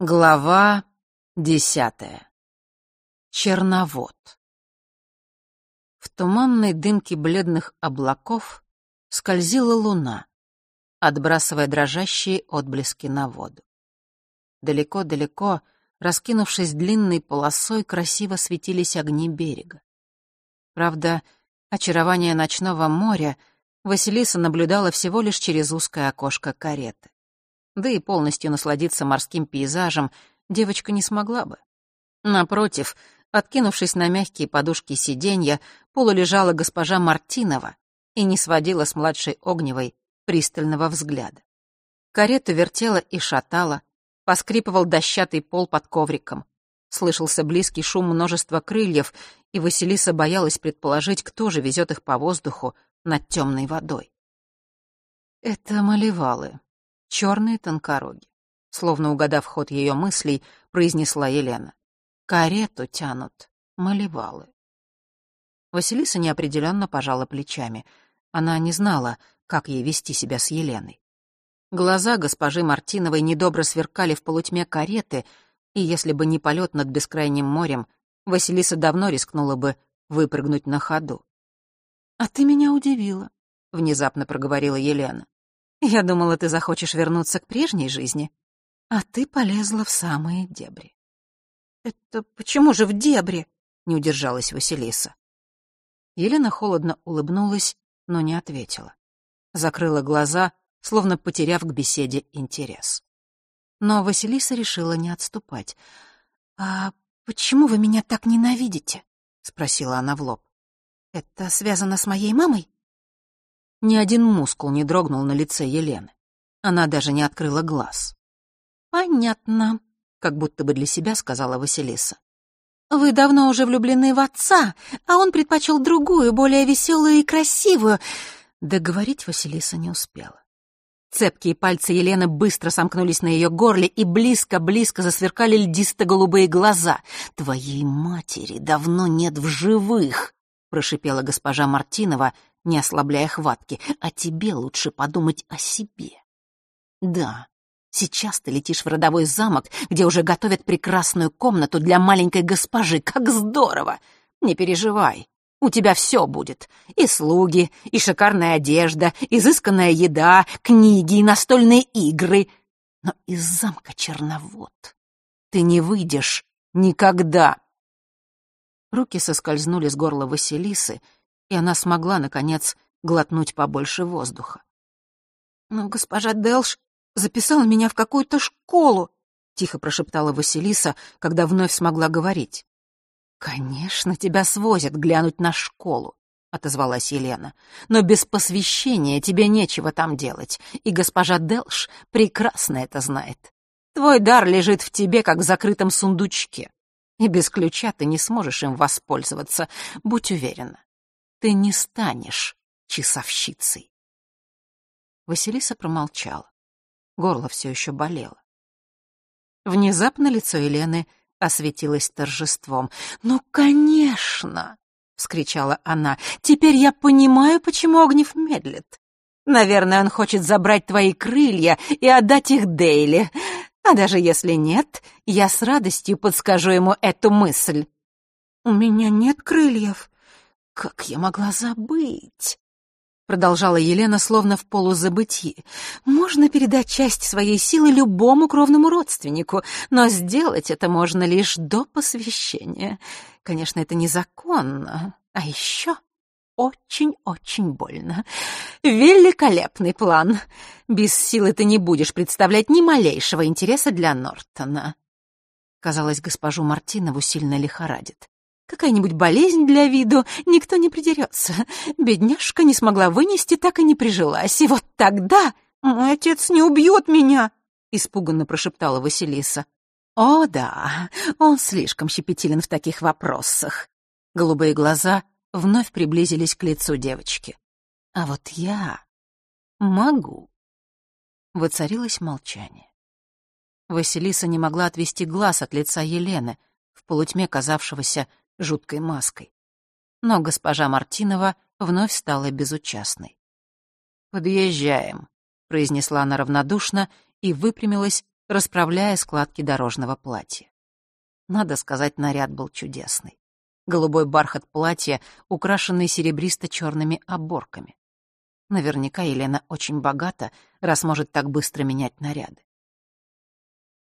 Глава десятая. Черновод. В туманной дымке бледных облаков скользила луна, отбрасывая дрожащие отблески на воду. Далеко-далеко, раскинувшись длинной полосой, красиво светились огни берега. Правда, очарование ночного моря Василиса наблюдала всего лишь через узкое окошко кареты да и полностью насладиться морским пейзажем девочка не смогла бы. Напротив, откинувшись на мягкие подушки сиденья, полулежала госпожа Мартинова и не сводила с младшей Огневой пристального взгляда. Карета вертела и шатала, поскрипывал дощатый пол под ковриком. Слышался близкий шум множества крыльев, и Василиса боялась предположить, кто же везет их по воздуху над темной водой. «Это малевалы», черные тонкороги. Словно угадав ход ее мыслей, произнесла Елена. «Карету тянут малевалы». Василиса неопределенно пожала плечами. Она не знала, как ей вести себя с Еленой. Глаза госпожи Мартиновой недобро сверкали в полутьме кареты, и если бы не полет над бескрайним морем, Василиса давно рискнула бы выпрыгнуть на ходу. «А ты меня удивила», — внезапно проговорила Елена. Я думала, ты захочешь вернуться к прежней жизни, а ты полезла в самые дебри. Это почему же в дебри? Не удержалась Василиса. Елена холодно улыбнулась, но не ответила. Закрыла глаза, словно потеряв к беседе интерес. Но Василиса решила не отступать. «А почему вы меня так ненавидите?» — спросила она в лоб. «Это связано с моей мамой?» Ни один мускул не дрогнул на лице Елены. Она даже не открыла глаз. «Понятно», — как будто бы для себя сказала Василиса. «Вы давно уже влюблены в отца, а он предпочел другую, более веселую и красивую». Договорить Василиса не успела. Цепкие пальцы Елены быстро сомкнулись на ее горле и близко-близко засверкали льдисто-голубые глаза. «Твоей матери давно нет в живых!» — прошипела госпожа Мартинова, не ослабляя хватки, а тебе лучше подумать о себе. Да, сейчас ты летишь в родовой замок, где уже готовят прекрасную комнату для маленькой госпожи. Как здорово! Не переживай, у тебя все будет. И слуги, и шикарная одежда, изысканная еда, книги и настольные игры. Но из замка Черновод ты не выйдешь никогда. Руки соскользнули с горла Василисы, и она смогла, наконец, глотнуть побольше воздуха. «Но госпожа Делш записала меня в какую-то школу», — тихо прошептала Василиса, когда вновь смогла говорить. «Конечно, тебя свозят глянуть на школу», — отозвалась Елена. «Но без посвящения тебе нечего там делать, и госпожа Делш прекрасно это знает. Твой дар лежит в тебе, как в закрытом сундучке, и без ключа ты не сможешь им воспользоваться, будь уверена ты не станешь часовщицей. Василиса промолчала. Горло все еще болело. Внезапно лицо Елены осветилось торжеством. «Ну, конечно!» — вскричала она. «Теперь я понимаю, почему Огнев медлит. Наверное, он хочет забрать твои крылья и отдать их Дейли. А даже если нет, я с радостью подскажу ему эту мысль». «У меня нет крыльев», «Как я могла забыть?» Продолжала Елена словно в полузабытии. «Можно передать часть своей силы любому кровному родственнику, но сделать это можно лишь до посвящения. Конечно, это незаконно, а еще очень-очень больно. Великолепный план. Без силы ты не будешь представлять ни малейшего интереса для Нортона». Казалось, госпожу Мартинову сильно лихорадит. Какая-нибудь болезнь для виду, никто не придерется. Бедняжка не смогла вынести, так и не прижилась. И вот тогда мой отец не убьет меня, — испуганно прошептала Василиса. О, да, он слишком щепетилен в таких вопросах. Голубые глаза вновь приблизились к лицу девочки. А вот я могу. Воцарилось молчание. Василиса не могла отвести глаз от лица Елены, в полутьме казавшегося жуткой маской. Но госпожа Мартинова вновь стала безучастной. «Подъезжаем», — произнесла она равнодушно и выпрямилась, расправляя складки дорожного платья. Надо сказать, наряд был чудесный. Голубой бархат платья, украшенный серебристо-черными оборками. Наверняка Елена очень богата, раз может так быстро менять наряды.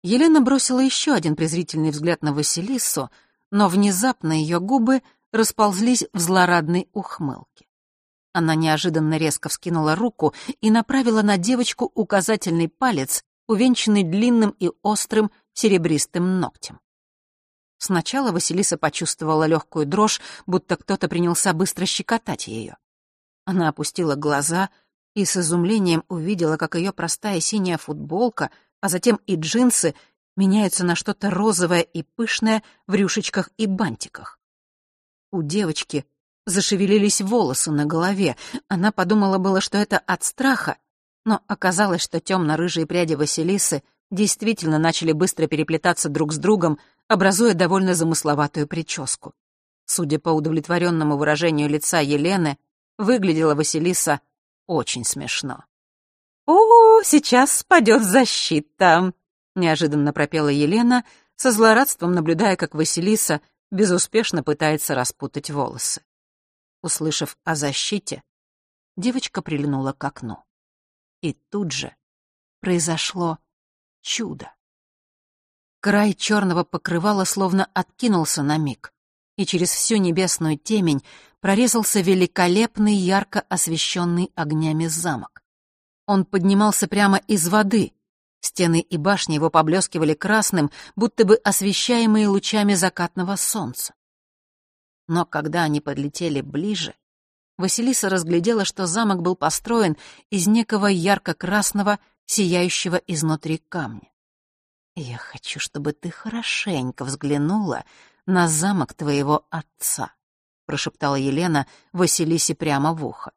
Елена бросила еще один презрительный взгляд на Василису, но внезапно ее губы расползлись в злорадной ухмылке. Она неожиданно резко вскинула руку и направила на девочку указательный палец, увенчанный длинным и острым серебристым ногтем. Сначала Василиса почувствовала легкую дрожь, будто кто-то принялся быстро щекотать ее. Она опустила глаза и с изумлением увидела, как ее простая синяя футболка, а затем и джинсы меняются на что-то розовое и пышное в рюшечках и бантиках. У девочки зашевелились волосы на голове. Она подумала было, что это от страха, но оказалось, что темно-рыжие пряди Василисы действительно начали быстро переплетаться друг с другом, образуя довольно замысловатую прическу. Судя по удовлетворенному выражению лица Елены, выглядела Василиса очень смешно. «О, сейчас спадет защита!» — неожиданно пропела Елена, со злорадством наблюдая, как Василиса безуспешно пытается распутать волосы. Услышав о защите, девочка прильнула к окну. И тут же произошло чудо. Край черного покрывала словно откинулся на миг, и через всю небесную темень прорезался великолепный, ярко освещенный огнями замок. Он поднимался прямо из воды. Стены и башни его поблескивали красным, будто бы освещаемые лучами закатного солнца. Но когда они подлетели ближе, Василиса разглядела, что замок был построен из некого ярко-красного, сияющего изнутри камня. «Я хочу, чтобы ты хорошенько взглянула на замок твоего отца», — прошептала Елена Василисе прямо в ухо.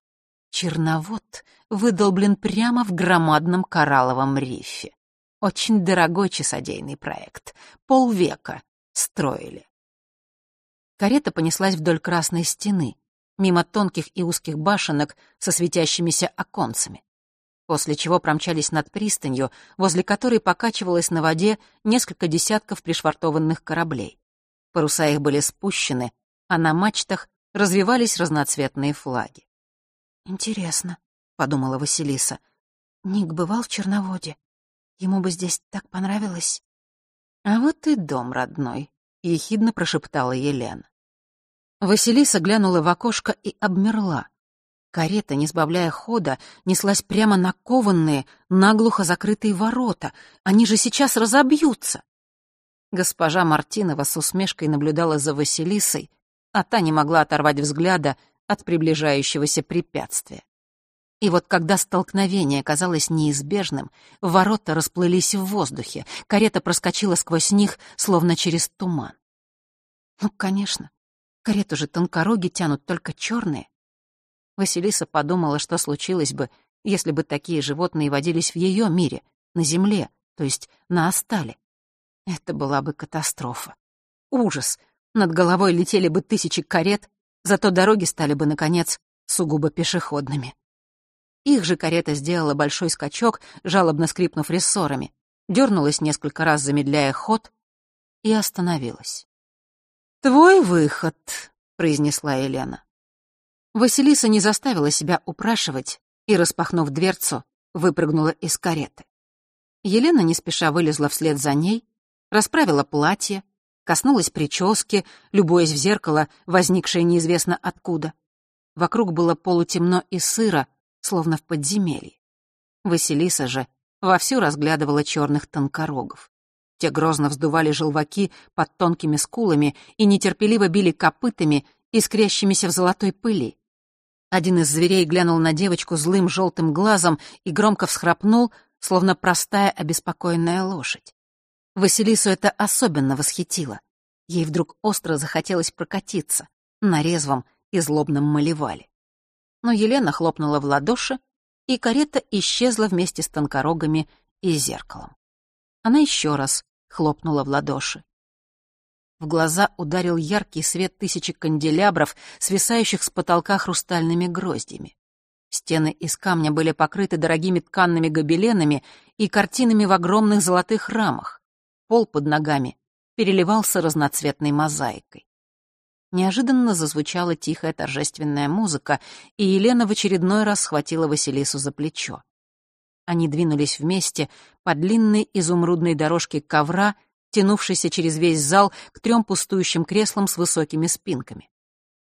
«Черновод выдолблен прямо в громадном коралловом рифе. Очень дорогой часодейный проект. Полвека строили». Карета понеслась вдоль красной стены, мимо тонких и узких башенок со светящимися оконцами после чего промчались над пристанью, возле которой покачивалось на воде несколько десятков пришвартованных кораблей. Паруса их были спущены, а на мачтах развивались разноцветные флаги. «Интересно», — подумала Василиса, — «Ник бывал в Черноводе? Ему бы здесь так понравилось». «А вот и дом родной», — ехидно прошептала Елена. Василиса глянула в окошко и обмерла. Карета, не сбавляя хода, неслась прямо на кованные, наглухо закрытые ворота. Они же сейчас разобьются. Госпожа Мартинова с усмешкой наблюдала за Василисой, а та не могла оторвать взгляда от приближающегося препятствия. И вот когда столкновение казалось неизбежным, ворота расплылись в воздухе, карета проскочила сквозь них, словно через туман. Ну, конечно, карету же тонкороги тянут только черные. Василиса подумала, что случилось бы, если бы такие животные водились в ее мире, на земле, то есть на Остале. Это была бы катастрофа. Ужас. Над головой летели бы тысячи карет, зато дороги стали бы, наконец, сугубо пешеходными. Их же карета сделала большой скачок, жалобно скрипнув рессорами, дернулась несколько раз, замедляя ход, и остановилась. «Твой выход», — произнесла Елена. Василиса не заставила себя упрашивать и, распахнув дверцу, выпрыгнула из кареты. Елена не спеша вылезла вслед за ней, расправила платье, коснулась прически, любуясь в зеркало, возникшее неизвестно откуда. Вокруг было полутемно и сыро, словно в подземелье. Василиса же вовсю разглядывала черных тонкорогов. Те грозно вздували желваки под тонкими скулами и нетерпеливо били копытами, искрящимися в золотой пыли. Один из зверей глянул на девочку злым желтым глазом и громко всхрапнул, словно простая обеспокоенная лошадь. Василису это особенно восхитило. Ей вдруг остро захотелось прокатиться на резвом и злобном малевале. Но Елена хлопнула в ладоши, и карета исчезла вместе с тонкорогами и зеркалом. Она еще раз хлопнула в ладоши. В глаза ударил яркий свет тысячи канделябров, свисающих с потолка хрустальными гроздями. Стены из камня были покрыты дорогими тканными гобеленами, и картинами в огромных золотых рамах. Пол под ногами переливался разноцветной мозаикой. Неожиданно зазвучала тихая торжественная музыка, и Елена в очередной раз схватила Василису за плечо. Они двинулись вместе по длинной изумрудной дорожке ковра, тянувшейся через весь зал к трем пустующим креслам с высокими спинками.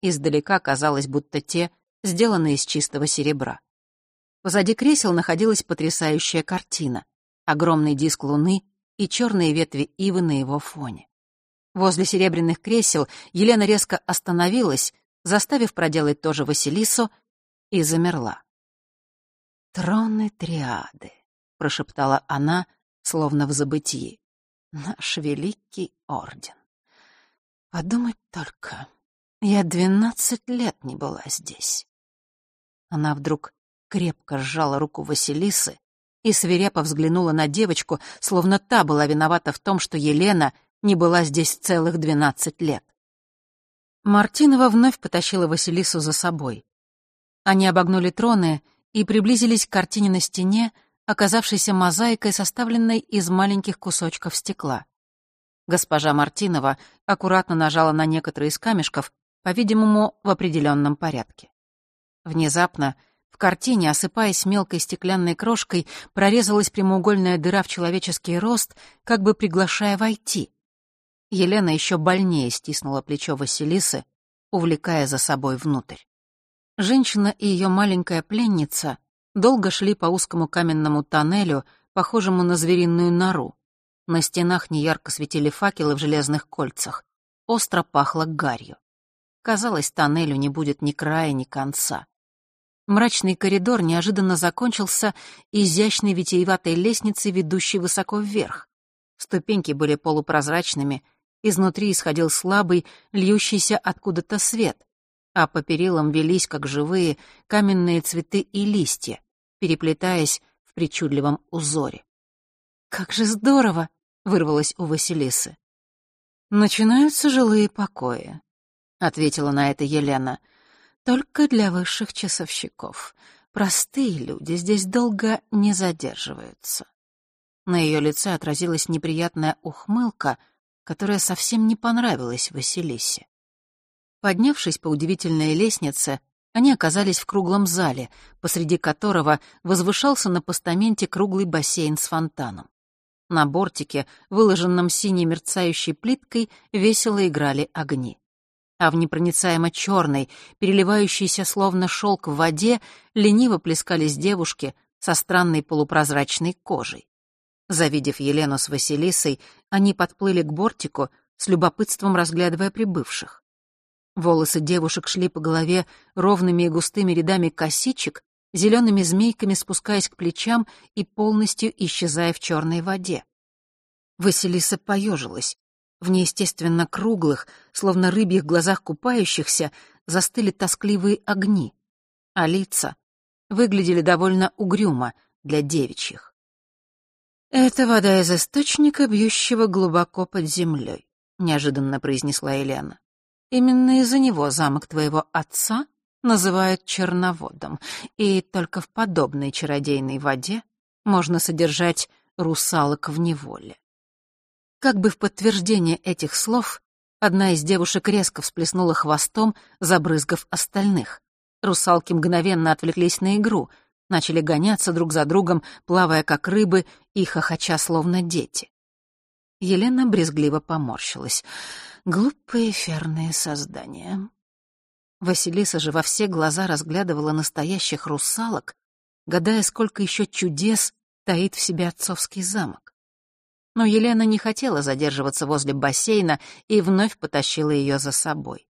Издалека казалось, будто те сделаны из чистого серебра. Позади кресел находилась потрясающая картина — огромный диск луны и черные ветви ивы на его фоне. Возле серебряных кресел Елена резко остановилась, заставив проделать то же Василису, и замерла. «Троны триады», — прошептала она, словно в забытии. «Наш великий орден. Подумать только, я двенадцать лет не была здесь». Она вдруг крепко сжала руку Василисы и свирепо взглянула на девочку, словно та была виновата в том, что Елена не была здесь целых двенадцать лет. Мартинова вновь потащила Василису за собой. Они обогнули троны и приблизились к картине на стене, оказавшейся мозаикой, составленной из маленьких кусочков стекла. Госпожа Мартинова аккуратно нажала на некоторые из камешков, по-видимому, в определенном порядке. Внезапно в картине, осыпаясь мелкой стеклянной крошкой, прорезалась прямоугольная дыра в человеческий рост, как бы приглашая войти. Елена еще больнее стиснула плечо Василисы, увлекая за собой внутрь. Женщина и ее маленькая пленница долго шли по узкому каменному тоннелю, похожему на звериную нору. На стенах неярко светили факелы в железных кольцах. Остро пахло гарью. Казалось, тоннелю не будет ни края, ни конца. Мрачный коридор неожиданно закончился изящной витиеватой лестницей, ведущей высоко вверх. Ступеньки были полупрозрачными, изнутри исходил слабый, льющийся откуда-то свет а по перилам велись, как живые, каменные цветы и листья, переплетаясь в причудливом узоре. «Как же здорово!» — вырвалось у Василисы. «Начинаются жилые покои», — ответила на это Елена. «Только для высших часовщиков. Простые люди здесь долго не задерживаются». На ее лице отразилась неприятная ухмылка, которая совсем не понравилась Василисе. Поднявшись по удивительной лестнице, они оказались в круглом зале, посреди которого возвышался на постаменте круглый бассейн с фонтаном. На бортике, выложенном синей мерцающей плиткой, весело играли огни. А в непроницаемо черной, переливающейся словно шелк в воде, лениво плескались девушки со странной полупрозрачной кожей. Завидев Елену с Василисой, они подплыли к бортику, с любопытством разглядывая прибывших. Волосы девушек шли по голове ровными и густыми рядами косичек, зелеными змейками спускаясь к плечам и полностью исчезая в черной воде. Василиса поежилась. В неестественно круглых, словно рыбьих глазах купающихся, застыли тоскливые огни, а лица выглядели довольно угрюмо для девичьих. «Это вода из источника, бьющего глубоко под землей», — неожиданно произнесла Елена. Именно из-за него замок твоего отца называют черноводом, и только в подобной чародейной воде можно содержать русалок в неволе. Как бы в подтверждение этих слов, одна из девушек резко всплеснула хвостом, забрызгав остальных. Русалки мгновенно отвлеклись на игру, начали гоняться друг за другом, плавая как рыбы и хохоча словно дети. Елена брезгливо поморщилась. Глупые ферные создания. Василиса же во все глаза разглядывала настоящих русалок, гадая, сколько еще чудес таит в себе отцовский замок. Но Елена не хотела задерживаться возле бассейна и вновь потащила ее за собой.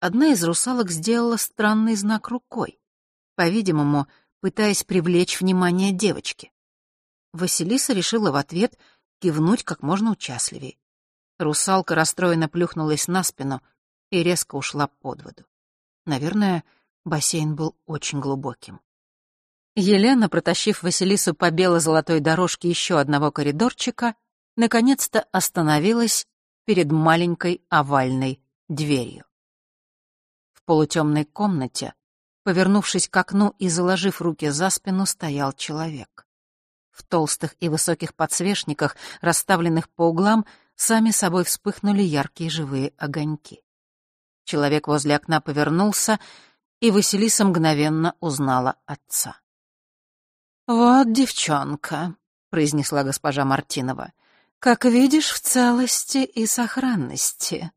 Одна из русалок сделала странный знак рукой, по-видимому, пытаясь привлечь внимание девочки. Василиса решила в ответ кивнуть как можно участливее. Русалка расстроенно плюхнулась на спину и резко ушла под воду. Наверное, бассейн был очень глубоким. Елена, протащив Василису по бело-золотой дорожке еще одного коридорчика, наконец-то остановилась перед маленькой овальной дверью. В полутемной комнате, повернувшись к окну и заложив руки за спину, стоял человек. В толстых и высоких подсвечниках, расставленных по углам, сами собой вспыхнули яркие живые огоньки. Человек возле окна повернулся, и Василиса мгновенно узнала отца. «Вот девчонка», — произнесла госпожа Мартинова, — «как видишь, в целости и сохранности».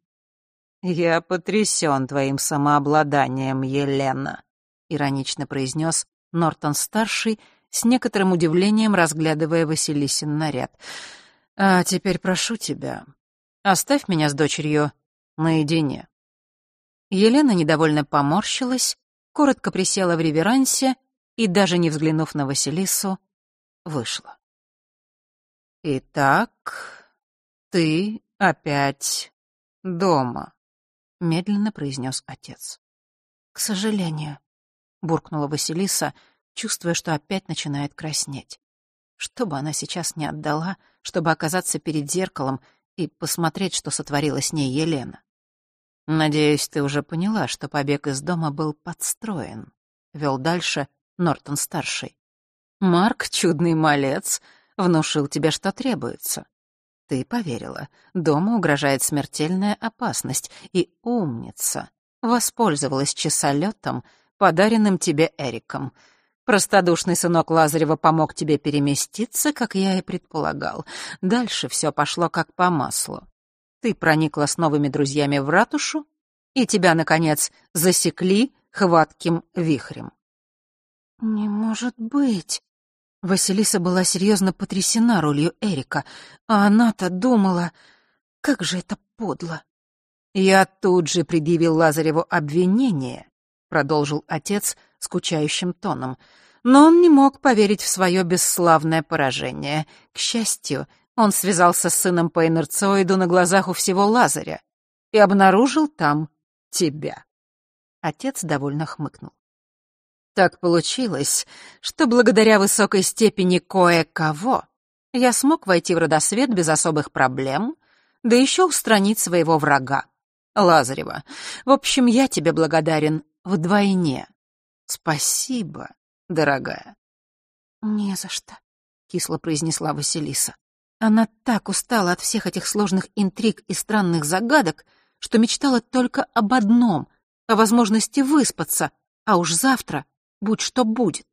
«Я потрясен твоим самообладанием, Елена», — иронично произнес Нортон-старший, с некоторым удивлением разглядывая Василисин наряд. «А теперь прошу тебя, оставь меня с дочерью наедине». Елена недовольно поморщилась, коротко присела в реверансе и, даже не взглянув на Василису, вышла. «Итак, ты опять дома», — медленно произнес отец. «К сожалению», — буркнула Василиса, чувствуя, что опять начинает краснеть. Что бы она сейчас не отдала, чтобы оказаться перед зеркалом и посмотреть, что сотворила с ней Елена. «Надеюсь, ты уже поняла, что побег из дома был подстроен», — вел дальше Нортон-старший. «Марк, чудный малец, внушил тебе, что требуется. Ты поверила. Дома угрожает смертельная опасность, и умница. Воспользовалась часолетом, подаренным тебе Эриком. Простодушный сынок Лазарева помог тебе переместиться, как я и предполагал. Дальше все пошло как по маслу. Ты проникла с новыми друзьями в ратушу, и тебя, наконец, засекли хватким вихрем. «Не может быть!» Василиса была серьезно потрясена ролью Эрика, а она-то думала, как же это подло. «Я тут же предъявил Лазареву обвинение», — продолжил отец скучающим тоном, но он не мог поверить в свое бесславное поражение. К счастью, он связался с сыном по инерциоиду на глазах у всего Лазаря и обнаружил там тебя. Отец довольно хмыкнул. Так получилось, что благодаря высокой степени кое-кого я смог войти в родосвет без особых проблем, да еще устранить своего врага, Лазарева. В общем, я тебе благодарен вдвойне. Спасибо, дорогая. «Не за что», — кисло произнесла Василиса. Она так устала от всех этих сложных интриг и странных загадок, что мечтала только об одном — о возможности выспаться, а уж завтра будь что будет.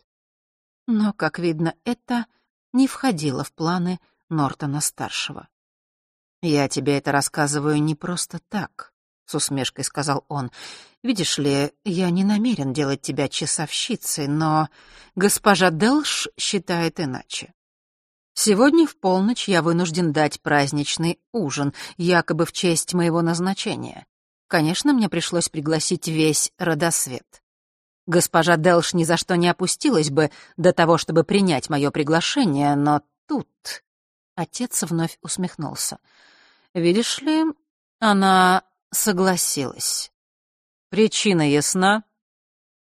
Но, как видно, это не входило в планы Нортона-старшего. «Я тебе это рассказываю не просто так», — с усмешкой сказал он. «Видишь ли, я не намерен делать тебя часовщицей, но госпожа Делш считает иначе. Сегодня в полночь я вынужден дать праздничный ужин, якобы в честь моего назначения. Конечно, мне пришлось пригласить весь родосвет. Госпожа Делш ни за что не опустилась бы до того, чтобы принять мое приглашение, но тут... Отец вновь усмехнулся. Видишь ли, она согласилась. Причина ясна?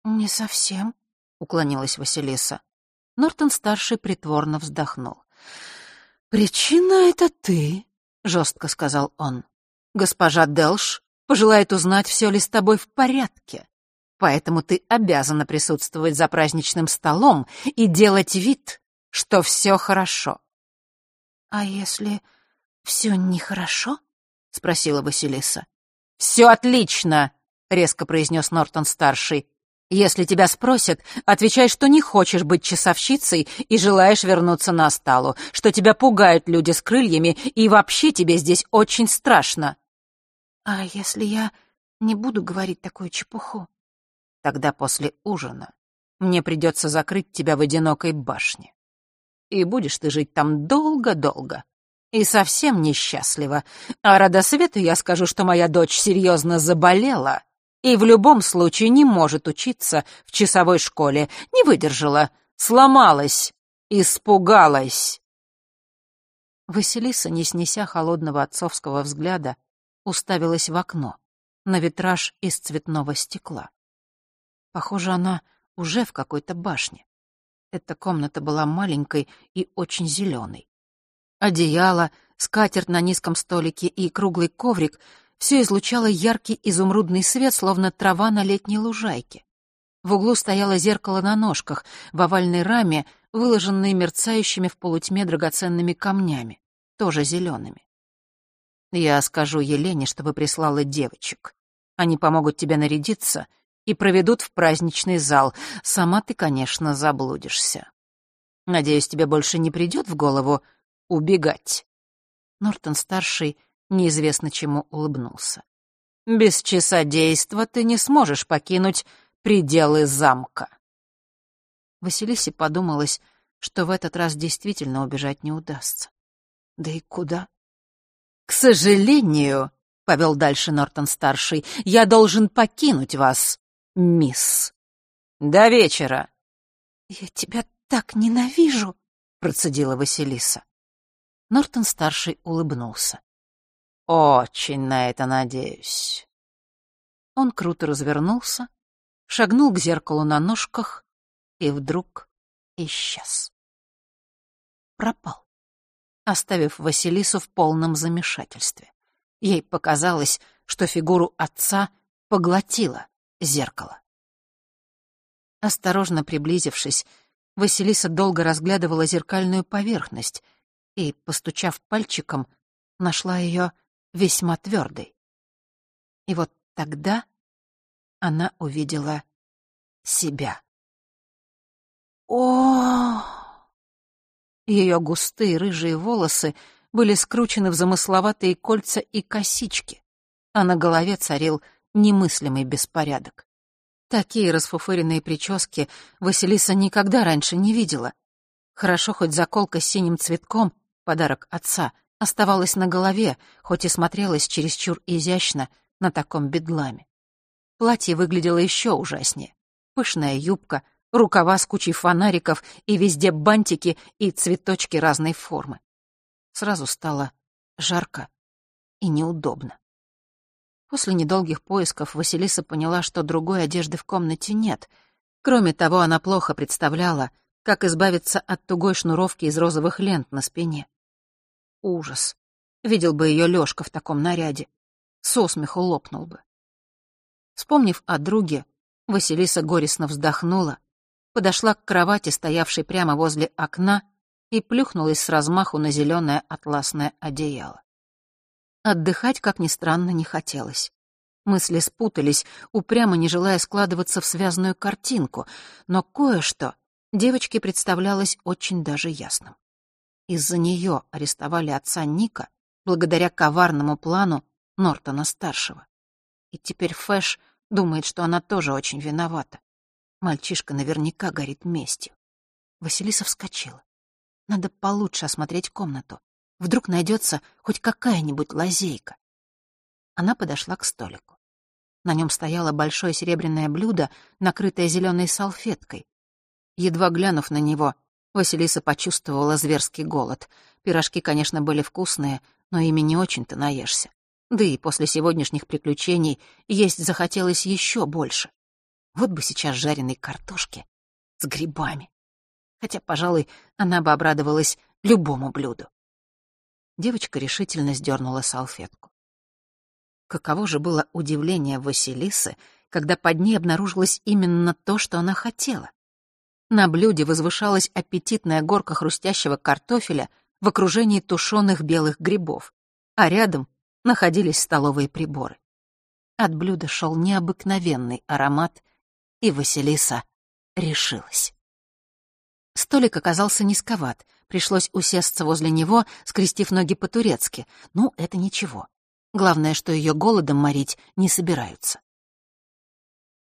Не совсем, уклонилась Василиса. Нортон-старший притворно вздохнул. «Причина — это ты», — жестко сказал он. «Госпожа Делш пожелает узнать, все ли с тобой в порядке. Поэтому ты обязана присутствовать за праздничным столом и делать вид, что все хорошо». «А если все нехорошо?» — спросила Василиса. «Все отлично», — резко произнес Нортон-старший. Если тебя спросят, отвечай, что не хочешь быть часовщицей и желаешь вернуться на сталу, что тебя пугают люди с крыльями и вообще тебе здесь очень страшно. А если я не буду говорить такую чепуху? Тогда после ужина мне придется закрыть тебя в одинокой башне. И будешь ты жить там долго-долго. И совсем несчастливо. А Радосвету я скажу, что моя дочь серьезно заболела и в любом случае не может учиться в часовой школе. Не выдержала, сломалась, испугалась. Василиса, не снеся холодного отцовского взгляда, уставилась в окно, на витраж из цветного стекла. Похоже, она уже в какой-то башне. Эта комната была маленькой и очень зеленой. Одеяло, скатерть на низком столике и круглый коврик — все излучало яркий изумрудный свет, словно трава на летней лужайке. В углу стояло зеркало на ножках, в овальной раме выложенные мерцающими в полутьме драгоценными камнями, тоже зелеными. Я скажу Елене, чтобы прислала девочек. Они помогут тебе нарядиться и проведут в праздничный зал. Сама ты, конечно, заблудишься. Надеюсь, тебе больше не придет в голову убегать. Нортон-старший неизвестно чему улыбнулся. Без часодейства ты не сможешь покинуть пределы замка. Василисе подумалось, что в этот раз действительно убежать не удастся. Да и куда? «К сожалению», — повел дальше Нортон-старший, — «я должен покинуть вас, мисс. До вечера». «Я тебя так ненавижу», — процедила Василиса. Нортон-старший улыбнулся. «Очень на это надеюсь». Он круто развернулся, шагнул к зеркалу на ножках и вдруг исчез. Пропал, оставив Василису в полном замешательстве. Ей показалось, что фигуру отца поглотило зеркало. Осторожно приблизившись, Василиса долго разглядывала зеркальную поверхность и, постучав пальчиком, нашла ее весьма твердой. И вот тогда она увидела себя. О! Ее густые рыжие волосы были скручены в замысловатые кольца и косички, а на голове царил немыслимый беспорядок. Такие расфуфыренные прически Василиса никогда раньше не видела. Хорошо хоть заколка с синим цветком, подарок отца, оставалась на голове, хоть и смотрелась чересчур изящно на таком бедламе. Платье выглядело еще ужаснее. Пышная юбка, рукава с кучей фонариков и везде бантики и цветочки разной формы. Сразу стало жарко и неудобно. После недолгих поисков Василиса поняла, что другой одежды в комнате нет. Кроме того, она плохо представляла, как избавиться от тугой шнуровки из розовых лент на спине. Ужас. Видел бы ее Лёшка в таком наряде. Со смеху лопнул бы. Вспомнив о друге, Василиса горестно вздохнула, подошла к кровати, стоявшей прямо возле окна, и плюхнулась с размаху на зеленое атласное одеяло. Отдыхать, как ни странно, не хотелось. Мысли спутались, упрямо не желая складываться в связанную картинку, но кое-что девочке представлялось очень даже ясным. Из-за нее арестовали отца Ника благодаря коварному плану Нортона-старшего. И теперь Фэш думает, что она тоже очень виновата. Мальчишка наверняка горит местью. Василиса вскочила. Надо получше осмотреть комнату. Вдруг найдется хоть какая-нибудь лазейка. Она подошла к столику. На нем стояло большое серебряное блюдо, накрытое зеленой салфеткой. Едва глянув на него, Василиса почувствовала зверский голод. Пирожки, конечно, были вкусные, но ими не очень-то наешься. Да и после сегодняшних приключений есть захотелось еще больше. Вот бы сейчас жареной картошки с грибами. Хотя, пожалуй, она бы обрадовалась любому блюду. Девочка решительно сдернула салфетку. Каково же было удивление Василисы, когда под ней обнаружилось именно то, что она хотела. На блюде возвышалась аппетитная горка хрустящего картофеля в окружении тушеных белых грибов, а рядом находились столовые приборы. От блюда шел необыкновенный аромат, и Василиса решилась. Столик оказался низковат, пришлось усесться возле него, скрестив ноги по-турецки. Ну, это ничего. Главное, что ее голодом морить не собираются.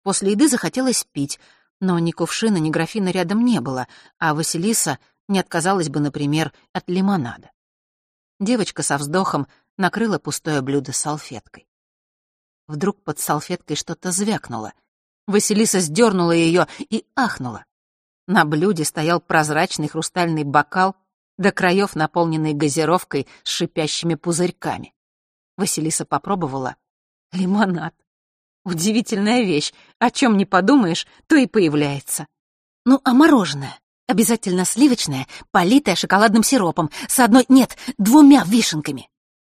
После еды захотелось пить, но ни кувшина, ни графина рядом не было, а Василиса не отказалась бы, например, от лимонада. Девочка со вздохом накрыла пустое блюдо салфеткой. Вдруг под салфеткой что-то звякнуло. Василиса сдернула ее и ахнула. На блюде стоял прозрачный хрустальный бокал, до краев наполненный газировкой с шипящими пузырьками. Василиса попробовала. Лимонад. Удивительная вещь. О чем не подумаешь, то и появляется. Ну, а мороженое? Обязательно сливочное, политое шоколадным сиропом, с одной, нет, двумя вишенками.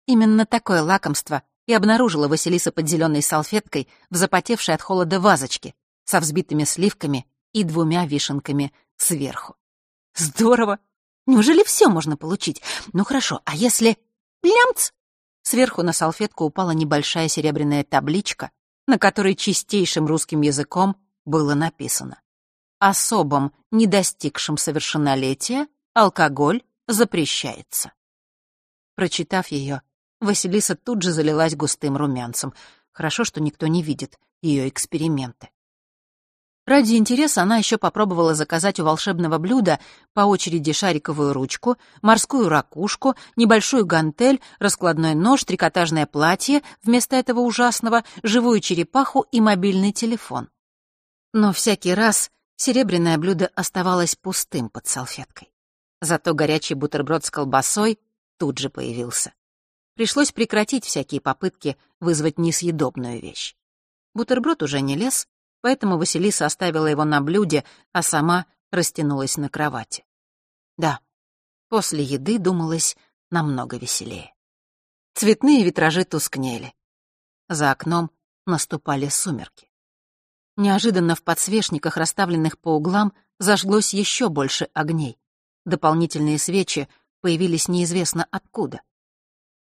Именно такое лакомство и обнаружила Василиса под зеленой салфеткой в запотевшей от холода вазочке со взбитыми сливками и двумя вишенками сверху. Здорово! Неужели все можно получить? Ну хорошо, а если... Лямц! Сверху на салфетку упала небольшая серебряная табличка, на которой чистейшим русским языком было написано «Особам, не достигшим совершеннолетия, алкоголь запрещается». Прочитав ее, Василиса тут же залилась густым румянцем. Хорошо, что никто не видит ее эксперименты. Ради интереса она еще попробовала заказать у волшебного блюда по очереди шариковую ручку, морскую ракушку, небольшую гантель, раскладной нож, трикотажное платье, вместо этого ужасного, живую черепаху и мобильный телефон. Но всякий раз серебряное блюдо оставалось пустым под салфеткой. Зато горячий бутерброд с колбасой тут же появился. Пришлось прекратить всякие попытки вызвать несъедобную вещь. Бутерброд уже не лез, поэтому Василиса оставила его на блюде, а сама растянулась на кровати. Да, после еды думалось намного веселее. Цветные витражи тускнели. За окном наступали сумерки. Неожиданно в подсвечниках, расставленных по углам, зажглось еще больше огней. Дополнительные свечи появились неизвестно откуда.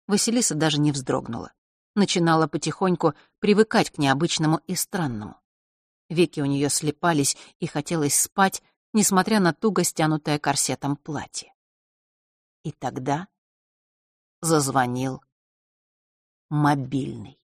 Василиса даже не вздрогнула. Начинала потихоньку привыкать к необычному и странному. Веки у нее слепались, и хотелось спать, несмотря на туго стянутое корсетом платье. И тогда зазвонил мобильный.